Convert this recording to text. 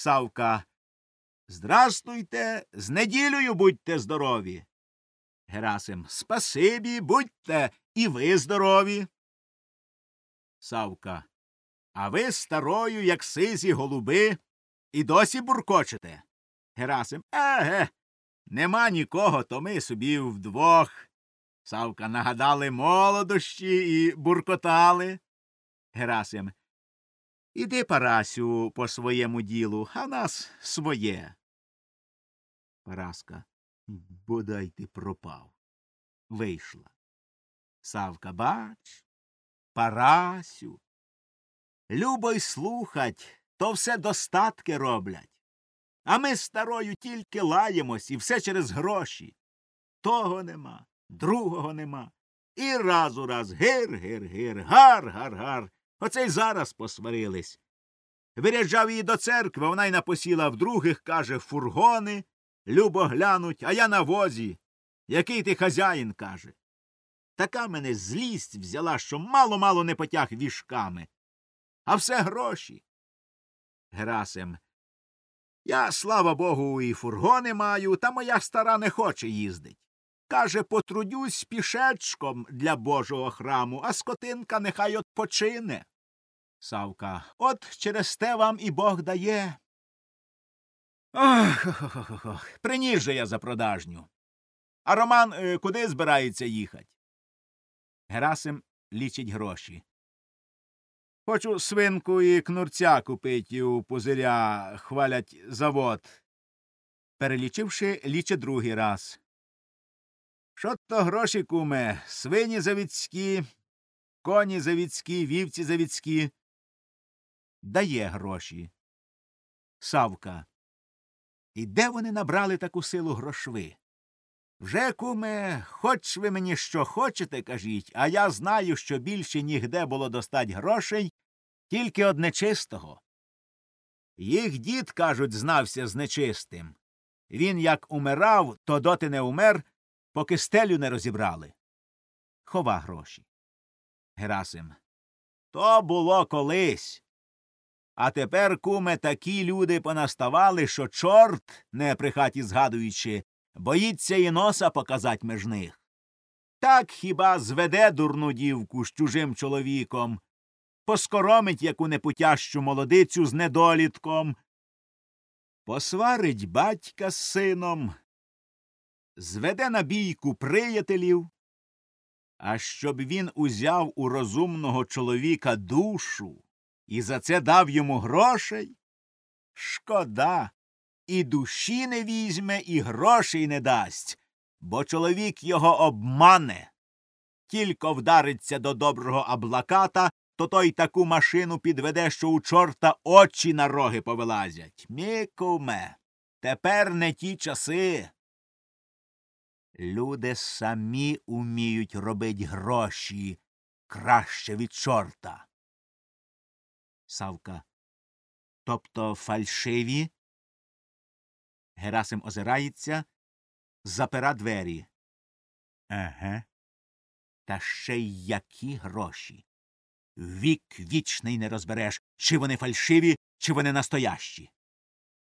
Савка. Здрастуйте, з неділею будьте здорові. Герасим. Спасибі, будьте і ви здорові. Савка. А ви старою, як сизі голуби, і досі буркочете. Герасим. Еге. Нема нікого, то ми собі вдвох. Савка нагадали молодощі і буркотали. Герасим. Іди, Парасю, по своєму ділу, а нас своє. Параска. Бодай ти пропав. Вийшла. Савка, бач, Парасю. Любо й слухать, то все достатки роблять. А ми старою тільки лаємось і все через гроші. Того нема, другого нема. І раз у раз гир, гир, гир, гар, гар, гар. Оце й зараз посварились. Виряджав її до церкви, вона й напосіла в других, каже, фургони, любо глянуть, а я на возі. Який ти хазяїн, каже. Така мене злість взяла, що мало мало не потяг вішками. А все гроші. Герасим. Я, слава богу, і фургони маю, та моя стара не хоче їздить. Каже, потрудюсь пішечком для Божого храму, а скотинка нехай отпочине. Савка. От через те вам і Бог дає. Ох, ох, ох, ох, ох. Приніс же я за продажню. А Роман е, куди збирається їхать? Герасим лічить гроші. Хочу свинку і кнурця купить у пузиря, хвалять завод. Перелічивши, ліче другий раз. Що то гроші, куме, свині завідські, коні завідські, вівці завідські. Дає гроші. Савка. І де вони набрали таку силу грошви? Вже, куме, хоч ви мені що хочете, кажіть, а я знаю, що більше нігде було достать грошей, тільки од нечистого. Їх дід, кажуть, знався з нечистим. Він як умирав, то доти не умер, поки стелю не розібрали. Хова гроші. Герасим. То було колись. А тепер, куме, такі люди понаставали, що чорт, не при хаті згадуючи, боїться і носа показать меж них. Так хіба зведе дурну дівку з чужим чоловіком, поскоромить яку непутящу молодицю з недолітком, посварить батька з сином, зведе на бійку приятелів, а щоб він узяв у розумного чоловіка душу і за це дав йому грошей? Шкода, і душі не візьме, і грошей не дасть, бо чоловік його обмане. Тільки вдариться до доброго аблаката, то той таку машину підведе, що у чорта очі на роги повилазять. Мікуме, тепер не ті часи. Люди самі уміють робить гроші краще від чорта. Савка. Тобто фальшиві. Герасим озирається, запира двері. Еге. Та ще й які гроші. Вік вічний не розбереш, чи вони фальшиві, чи вони настоящі.